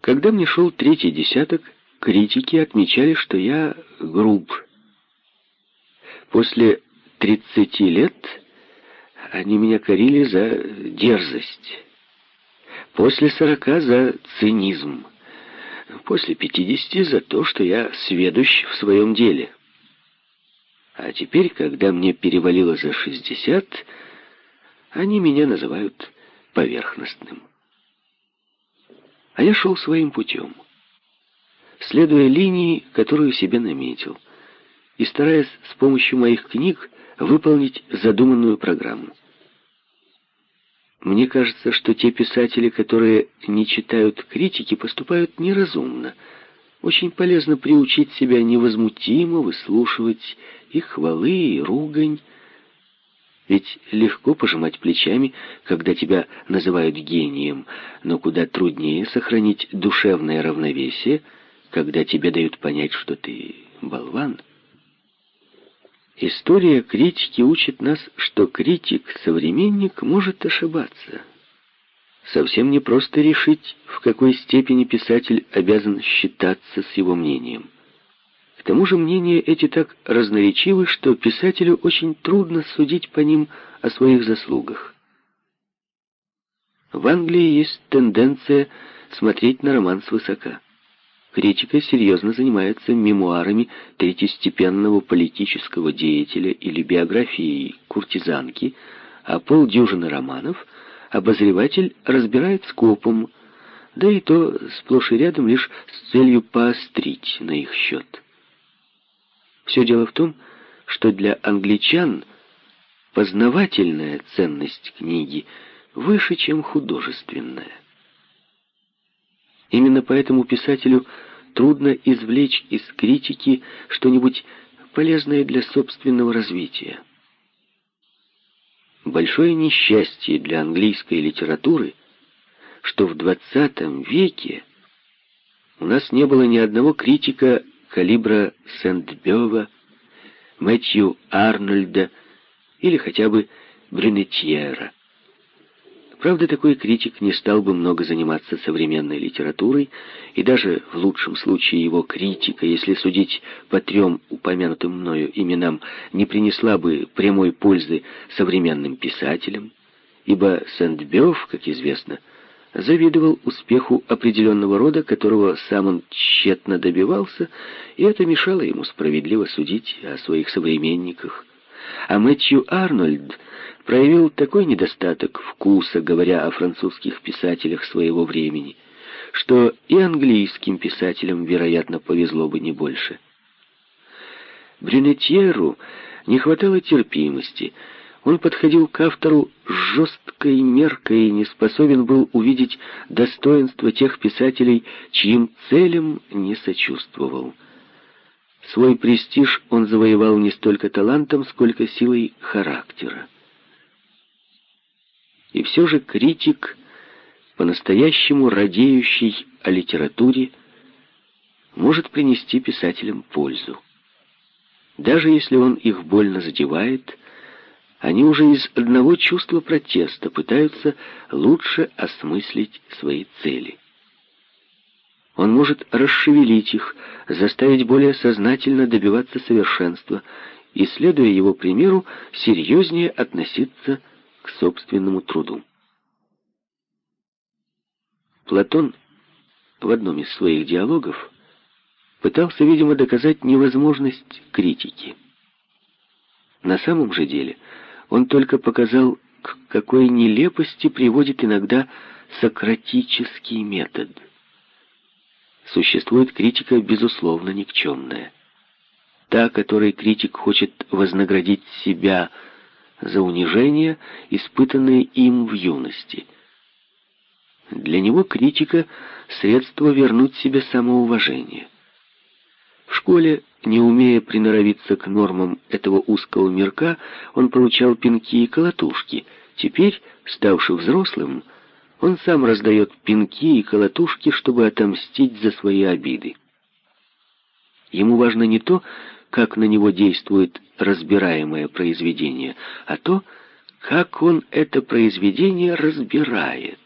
Когда мне шел третий десяток, критики отмечали, что я груб. После 30 лет они меня корили за дерзость. После 40 за цинизм. После 50 за то, что я сведущ в своем деле. А теперь, когда мне перевалило за 60, они меня называют поверхностным. А я шел своим путем, следуя линии, которую себе наметил, и стараясь с помощью моих книг выполнить задуманную программу. Мне кажется, что те писатели, которые не читают критики, поступают неразумно. Очень полезно приучить себя невозмутимо выслушивать и хвалы, и ругань, ведь легко пожимать плечами, когда тебя называют гением, но куда труднее сохранить душевное равновесие, когда тебе дают понять, что ты болван. История критики учит нас, что критик-современник может ошибаться. Совсем не просто решить, в какой степени писатель обязан считаться с его мнением. К тому же мнения эти так разноречивы, что писателю очень трудно судить по ним о своих заслугах. В Англии есть тенденция смотреть на роман свысока. Критика серьезно занимается мемуарами третьестепенного политического деятеля или биографией куртизанки, а полдюжины романов обозреватель разбирает скопом, да и то сплошь и рядом лишь с целью поострить на их счет. Все дело в том, что для англичан познавательная ценность книги выше, чем художественная. Именно поэтому писателю трудно извлечь из критики что-нибудь полезное для собственного развития. Большое несчастье для английской литературы, что в XX веке у нас не было ни одного критика калибра Сент-Бёва, Мэтью Арнольда или хотя бы Брюнетьера. Правда, такой критик не стал бы много заниматься современной литературой, и даже в лучшем случае его критика, если судить по трем упомянутым мною именам, не принесла бы прямой пользы современным писателям, ибо Сент-Бёв, как известно, завидовал успеху определенного рода, которого сам он тщетно добивался, и это мешало ему справедливо судить о своих современниках. А Мэтью Арнольд проявил такой недостаток вкуса, говоря о французских писателях своего времени, что и английским писателям, вероятно, повезло бы не больше. Брюнетьеру не хватало терпимости — он подходил к автору с жесткой меркой и не способен был увидеть достоинства тех писателей, чьим целям не сочувствовал. Свой престиж он завоевал не столько талантом, сколько силой характера. И все же критик, по-настоящему радеющий о литературе, может принести писателям пользу. Даже если он их больно задевает, они уже из одного чувства протеста пытаются лучше осмыслить свои цели. Он может расшевелить их, заставить более сознательно добиваться совершенства и, следуя его примеру, серьезнее относиться к собственному труду. Платон в одном из своих диалогов пытался, видимо, доказать невозможность критики. На самом же деле – он только показал, к какой нелепости приводит иногда сократический метод. Существует критика, безусловно, никчемная. Та, которой критик хочет вознаградить себя за унижение, испытанное им в юности. Для него критика — средство вернуть себе самоуважение. В школе не умея приноровиться к нормам этого узкого мирка, он получал пинки и колотушки. Теперь, ставший взрослым, он сам раздает пинки и колотушки, чтобы отомстить за свои обиды. Ему важно не то, как на него действует разбираемое произведение, а то, как он это произведение разбирает.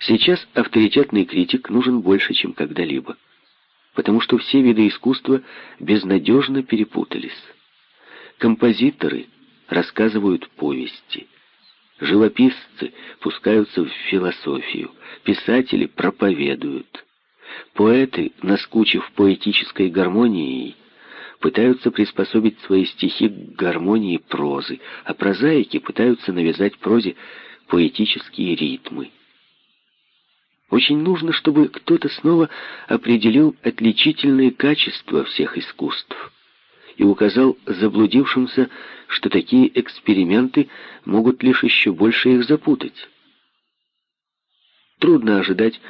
Сейчас авторитетный критик нужен больше, чем когда-либо, потому что все виды искусства безнадежно перепутались. Композиторы рассказывают повести, живописцы пускаются в философию, писатели проповедуют. Поэты, наскучив поэтической гармонией, пытаются приспособить свои стихи к гармонии прозы, а прозаики пытаются навязать прозе поэтические ритмы. Очень нужно, чтобы кто-то снова определил отличительные качества всех искусств и указал заблудившимся, что такие эксперименты могут лишь еще больше их запутать. Трудно ожидать,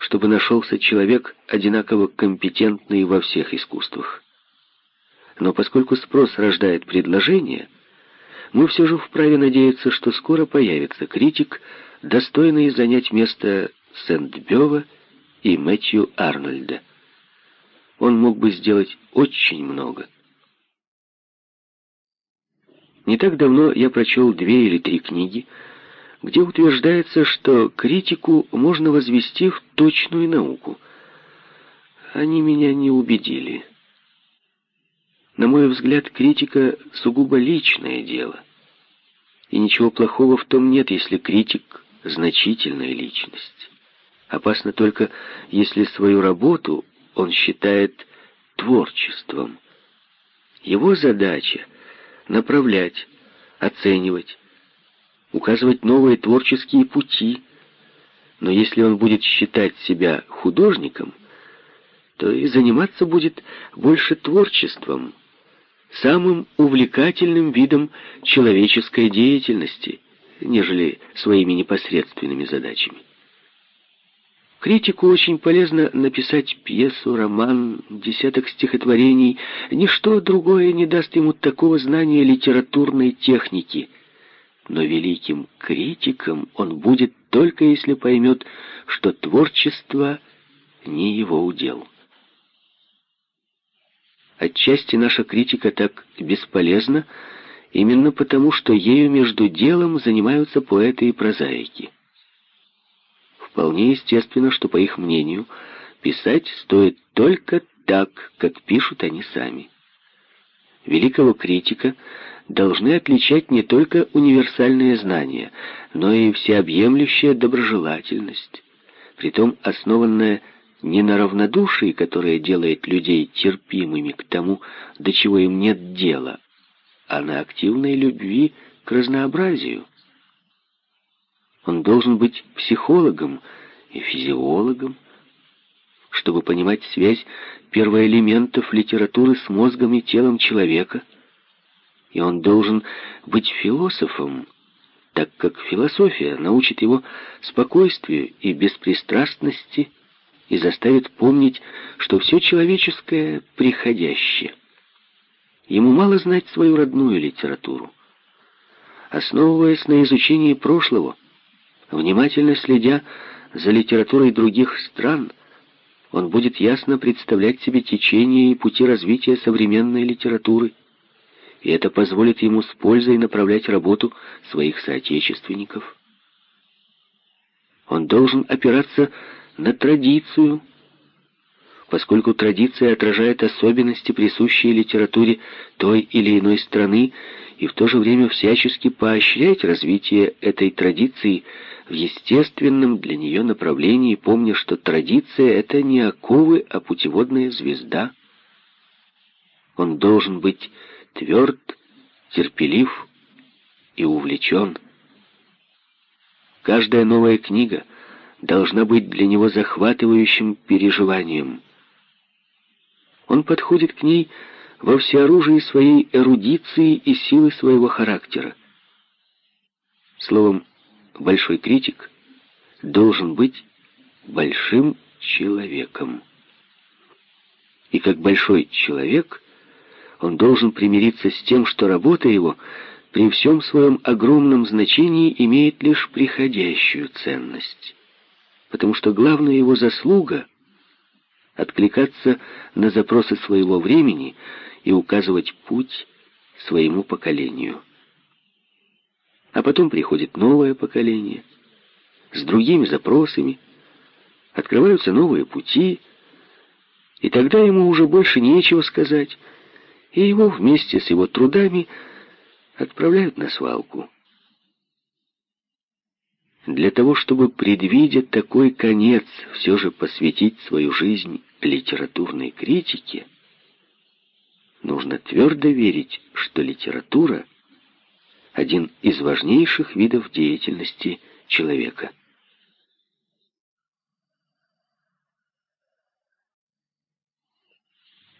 чтобы нашелся человек, одинаково компетентный во всех искусствах. Но поскольку спрос рождает предложение, мы все же вправе надеяться, что скоро появится критик, достойный занять место Сент-Бёва и Мэтью Арнольда. Он мог бы сделать очень много. Не так давно я прочел две или три книги, где утверждается, что критику можно возвести в точную науку. Они меня не убедили. На мой взгляд, критика — сугубо личное дело. И ничего плохого в том нет, если критик — значительная личность. Опасно только, если свою работу он считает творчеством. Его задача — направлять, оценивать, указывать новые творческие пути. Но если он будет считать себя художником, то и заниматься будет больше творчеством, самым увлекательным видом человеческой деятельности, нежели своими непосредственными задачами. Критику очень полезно написать пьесу, роман, десяток стихотворений. Ничто другое не даст ему такого знания литературной техники. Но великим критиком он будет только если поймет, что творчество не его удел. Отчасти наша критика так бесполезна, именно потому, что ею между делом занимаются поэты и прозаики. Вполне естественно, что, по их мнению, писать стоит только так, как пишут они сами. Великого критика должны отличать не только универсальные знания, но и всеобъемлющая доброжелательность, притом основанная не на равнодушии, которое делает людей терпимыми к тому, до чего им нет дела, а на активной любви к разнообразию. Он должен быть психологом и физиологом, чтобы понимать связь первоэлементов литературы с мозгом и телом человека, и он должен быть философом, так как философия научит его спокойствию и беспристрастности и заставит помнить, что все человеческое приходящее. Ему мало знать свою родную литературу. Основываясь на изучении прошлого, внимательно следя за литературой других стран, он будет ясно представлять себе течение и пути развития современной литературы, и это позволит ему с пользой направлять работу своих соотечественников. Он должен опираться на традицию, поскольку традиция отражает особенности, присущие литературе той или иной страны, и в то же время всячески поощрять развитие этой традиции в естественном для нее направлении, помня, что традиция — это не оковы, а путеводная звезда. Он должен быть тверд, терпелив и увлечен. Каждая новая книга — должна быть для него захватывающим переживанием. Он подходит к ней во всеоружии своей эрудиции и силы своего характера. Словом, большой критик должен быть большим человеком. И как большой человек он должен примириться с тем, что работа его при всем своем огромном значении имеет лишь приходящую ценность потому что главная его заслуга — откликаться на запросы своего времени и указывать путь своему поколению. А потом приходит новое поколение, с другими запросами, открываются новые пути, и тогда ему уже больше нечего сказать, и его вместе с его трудами отправляют на свалку. Для того, чтобы, предвидя такой конец, все же посвятить свою жизнь литературной критике, нужно твердо верить, что литература — один из важнейших видов деятельности человека.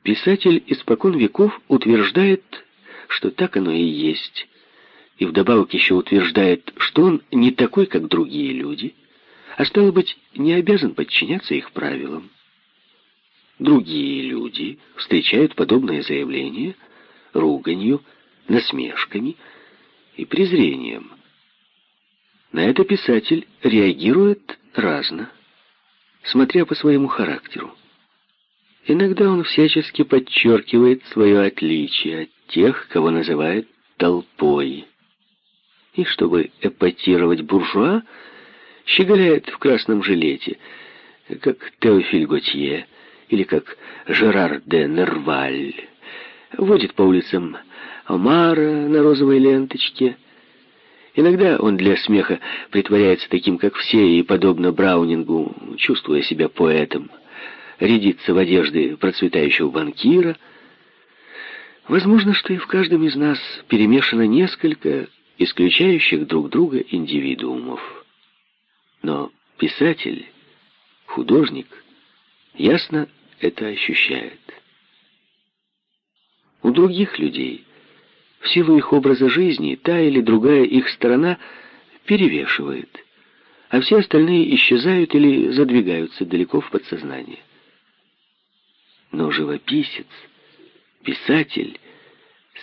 Писатель испокон веков утверждает, что так оно и есть, и вдобавок еще утверждает, что он не такой, как другие люди, а стало быть, не обязан подчиняться их правилам. Другие люди встречают подобное заявление руганью, насмешками и презрением. На это писатель реагирует разно, смотря по своему характеру. Иногда он всячески подчеркивает свое отличие от тех, кого называет толпой и, чтобы эпатировать буржуа, щеголяет в красном жилете, как Теофиль Готье или как Жерар де Нерваль, водит по улицам Омара на розовой ленточке. Иногда он для смеха притворяется таким, как все, и, подобно Браунингу, чувствуя себя поэтом, рядится в одежды процветающего банкира. Возможно, что и в каждом из нас перемешано несколько исключающих друг друга индивидуумов. Но писатель, художник, ясно это ощущает. У других людей, в силу их образа жизни, та или другая их сторона перевешивает, а все остальные исчезают или задвигаются далеко в подсознание. Но живописец, писатель,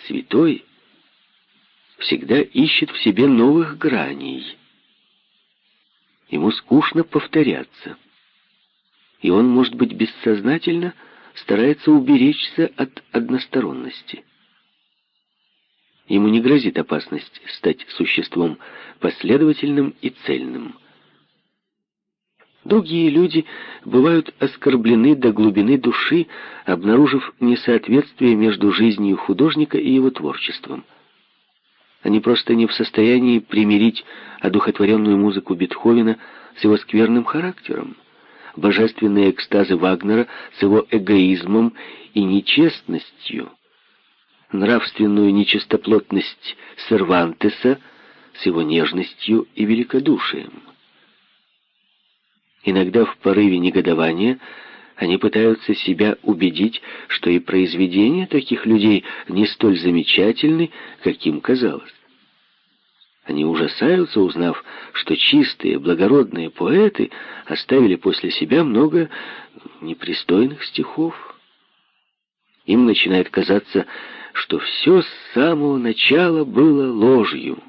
святой — всегда ищет в себе новых граней. Ему скучно повторяться. И он, может быть, бессознательно старается уберечься от односторонности. Ему не грозит опасность стать существом последовательным и цельным. Другие люди бывают оскорблены до глубины души, обнаружив несоответствие между жизнью художника и его творчеством. Они просто не в состоянии примирить одухотворенную музыку Бетховена с его скверным характером, божественные экстазы Вагнера с его эгоизмом и нечестностью, нравственную нечистоплотность Сервантеса с его нежностью и великодушием. Иногда в порыве негодования они пытаются себя убедить, что и произведения таких людей не столь замечательны, каким казалось. Они ужасаются, узнав, что чистые, благородные поэты оставили после себя много непристойных стихов. Им начинает казаться, что все с самого начала было ложью.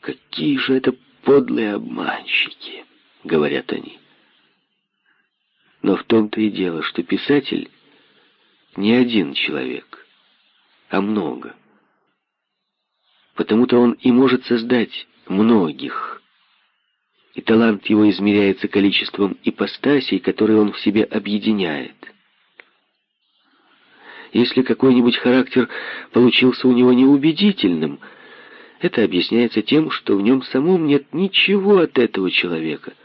«Какие же это подлые обманщики!» — говорят они. Но в том-то и дело, что писатель не один человек, а много. Потому-то он и может создать многих. И талант его измеряется количеством ипостасей, которые он в себе объединяет. Если какой-нибудь характер получился у него неубедительным, это объясняется тем, что в нем самом нет ничего от этого человека —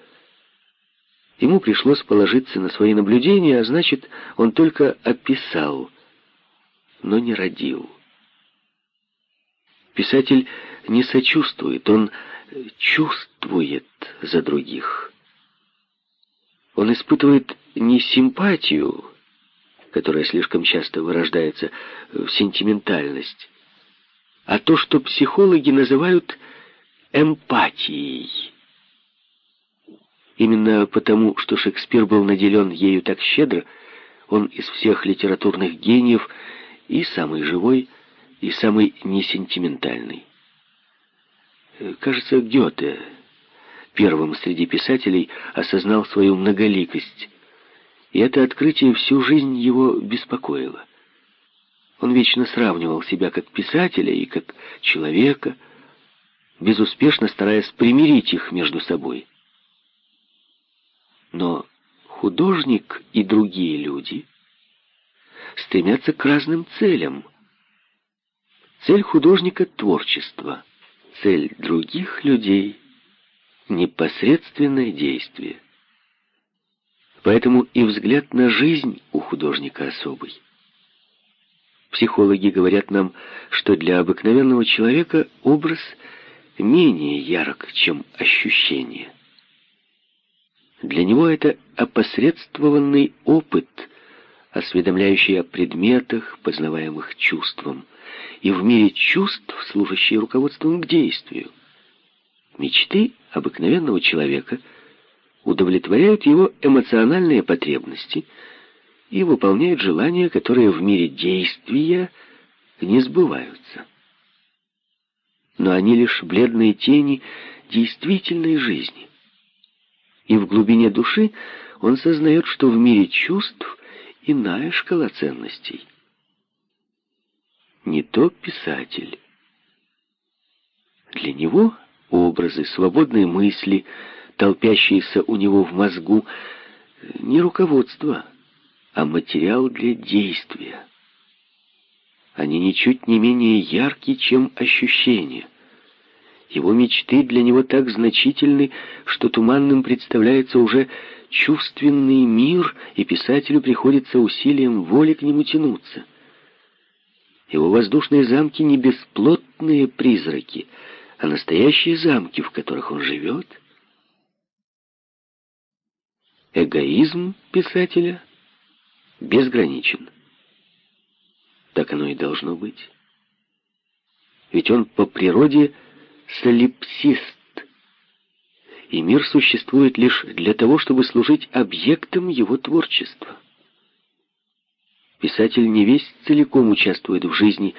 Ему пришлось положиться на свои наблюдения, а значит, он только описал, но не родил. Писатель не сочувствует, он чувствует за других. Он испытывает не симпатию, которая слишком часто вырождается в сентиментальность, а то, что психологи называют эмпатией. Именно потому, что Шекспир был наделен ею так щедро, он из всех литературных гениев и самый живой, и самый несентиментальный. Э, кажется, Гёте первым среди писателей осознал свою многоликость, и это открытие всю жизнь его беспокоило. Он вечно сравнивал себя как писателя и как человека, безуспешно стараясь примирить их между собой. Но художник и другие люди стремятся к разным целям. Цель художника — творчество, цель других людей — непосредственное действие. Поэтому и взгляд на жизнь у художника особый. Психологи говорят нам, что для обыкновенного человека образ менее ярок, чем ощущение. Для него это опосредствованный опыт, осведомляющий о предметах, познаваемых чувством, и в мире чувств, служащий руководством к действию. Мечты обыкновенного человека удовлетворяют его эмоциональные потребности и выполняют желания, которые в мире действия не сбываются. Но они лишь бледные тени действительной жизни. И в глубине души он сознает, что в мире чувств иная шкала ценностей. Не то писатель. Для него образы, свободные мысли, толпящиеся у него в мозгу, не руководство, а материал для действия. Они ничуть не менее яркие, чем ощущения. Его мечты для него так значительны, что туманным представляется уже чувственный мир, и писателю приходится усилием воли к нему тянуться. Его воздушные замки не бесплотные призраки, а настоящие замки, в которых он живет. Эгоизм писателя безграничен. Так оно и должно быть. Ведь он по природе солипсист, и мир существует лишь для того, чтобы служить объектом его творчества. Писатель не весь целиком участвует в жизни,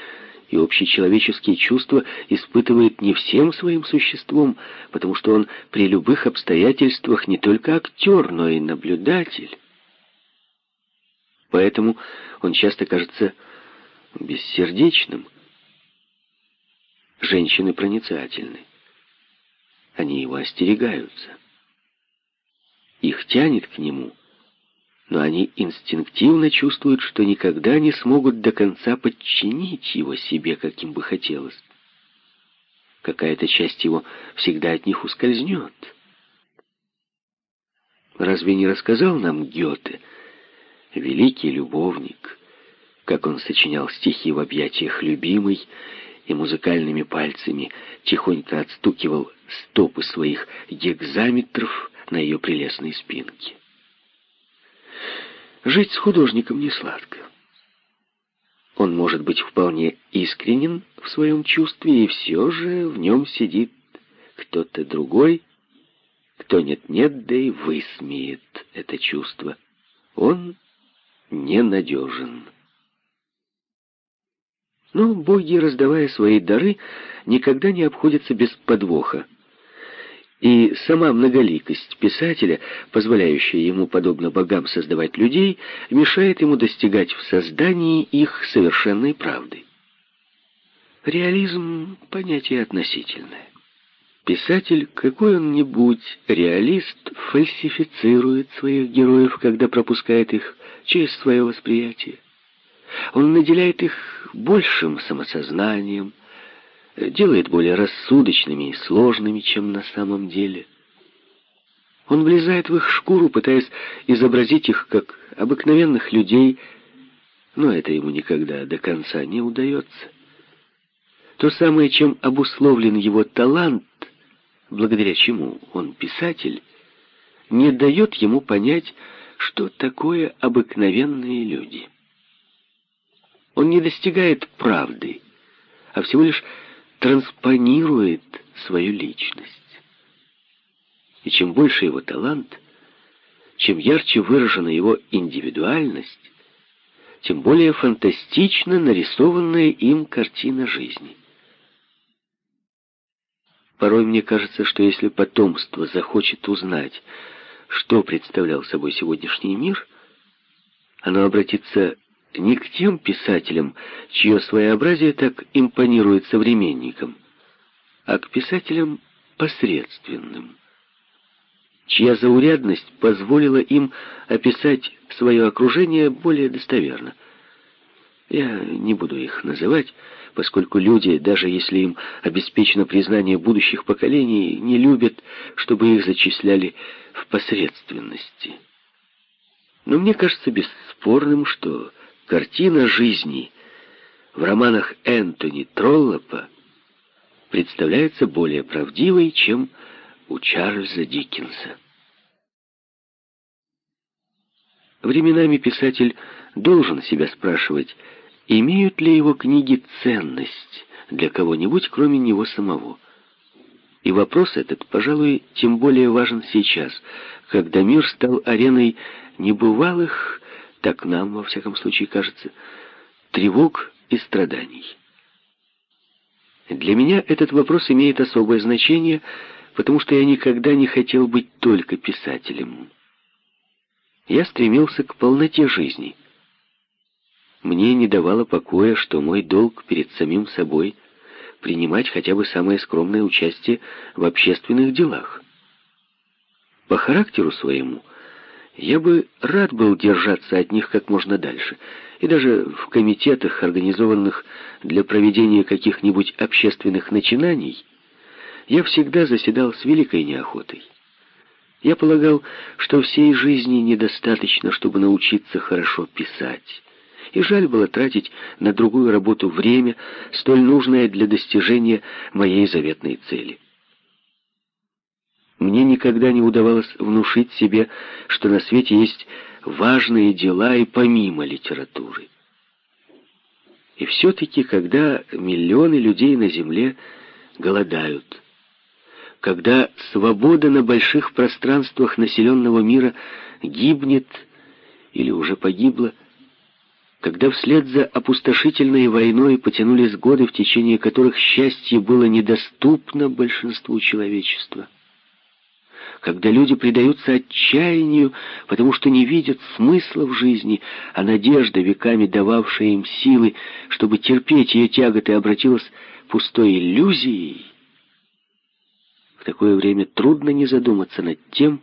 и общечеловеческие чувства испытывает не всем своим существом, потому что он при любых обстоятельствах не только актер, но и наблюдатель. Поэтому он часто кажется бессердечным, Женщины проницательны. Они его остерегаются. Их тянет к нему, но они инстинктивно чувствуют, что никогда не смогут до конца подчинить его себе, каким бы хотелось. Какая-то часть его всегда от них ускользнет. Разве не рассказал нам Гёте, великий любовник, как он сочинял стихи в объятиях любимой и музыкальными пальцами тихонько отстукивал стопы своих гекзаметров на ее прелестной спинке. Жить с художником не сладко. Он может быть вполне искренен в своем чувстве, и все же в нем сидит кто-то другой, кто нет-нет, да и высмеет это чувство. Он ненадежен. Но боги, раздавая свои дары, никогда не обходятся без подвоха. И сама многоликость писателя, позволяющая ему, подобно богам, создавать людей, мешает ему достигать в создании их совершенной правды. Реализм — понятие относительное. Писатель, какой он ни будь, реалист, фальсифицирует своих героев, когда пропускает их через свое восприятие. Он наделяет их большим самосознанием, делает более рассудочными и сложными, чем на самом деле. Он влезает в их шкуру, пытаясь изобразить их как обыкновенных людей, но это ему никогда до конца не удается. То самое, чем обусловлен его талант, благодаря чему он писатель, не дает ему понять, что такое обыкновенные люди. Он не достигает правды, а всего лишь транспонирует свою личность. И чем больше его талант, чем ярче выражена его индивидуальность, тем более фантастично нарисованная им картина жизни. Порой мне кажется, что если потомство захочет узнать, что представлял собой сегодняшний мир, оно обратится не к тем писателям, чье своеобразие так импонирует современникам, а к писателям посредственным, чья заурядность позволила им описать свое окружение более достоверно. Я не буду их называть, поскольку люди, даже если им обеспечено признание будущих поколений, не любят, чтобы их зачисляли в посредственности. Но мне кажется бесспорным, что картина жизни в романах Энтони Троллопа представляется более правдивой, чем у Чарльза Диккенса. Временами писатель должен себя спрашивать, имеют ли его книги ценность для кого-нибудь, кроме него самого. И вопрос этот, пожалуй, тем более важен сейчас, когда мир стал ареной небывалых, так нам, во всяком случае, кажется, тревог и страданий. Для меня этот вопрос имеет особое значение, потому что я никогда не хотел быть только писателем. Я стремился к полноте жизни — мне не давало покоя, что мой долг перед самим собой — принимать хотя бы самое скромное участие в общественных делах. По характеру своему я бы рад был держаться от них как можно дальше, и даже в комитетах, организованных для проведения каких-нибудь общественных начинаний, я всегда заседал с великой неохотой. Я полагал, что всей жизни недостаточно, чтобы научиться хорошо писать и жаль было тратить на другую работу время, столь нужное для достижения моей заветной цели. Мне никогда не удавалось внушить себе, что на свете есть важные дела и помимо литературы. И все-таки, когда миллионы людей на Земле голодают, когда свобода на больших пространствах населенного мира гибнет или уже погибла, когда вслед за опустошительной войной потянулись годы, в течение которых счастье было недоступно большинству человечества, когда люди предаются отчаянию, потому что не видят смысла в жизни, а надежда, веками дававшая им силы, чтобы терпеть ее тяготы, обратилась пустой иллюзией, в такое время трудно не задуматься над тем,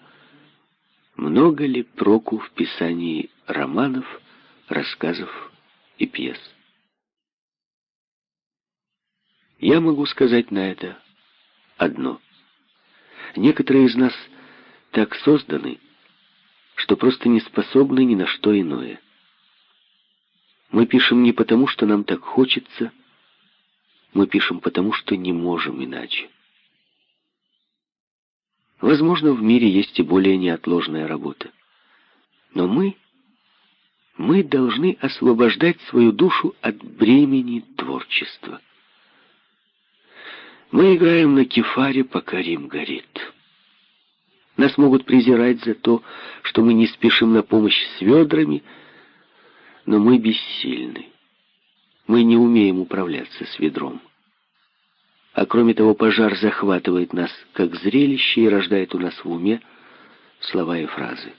много ли проку в писании романов, рассказов и пьес. Я могу сказать на это одно. Некоторые из нас так созданы, что просто не способны ни на что иное. Мы пишем не потому, что нам так хочется, мы пишем потому, что не можем иначе. Возможно, в мире есть и более неотложная работа. Но мы мы должны освобождать свою душу от бремени творчества. Мы играем на кефаре, пока Рим горит. Нас могут презирать за то, что мы не спешим на помощь с ведрами, но мы бессильны. Мы не умеем управляться с ведром. А кроме того, пожар захватывает нас как зрелище и рождает у нас в уме слова и фразы.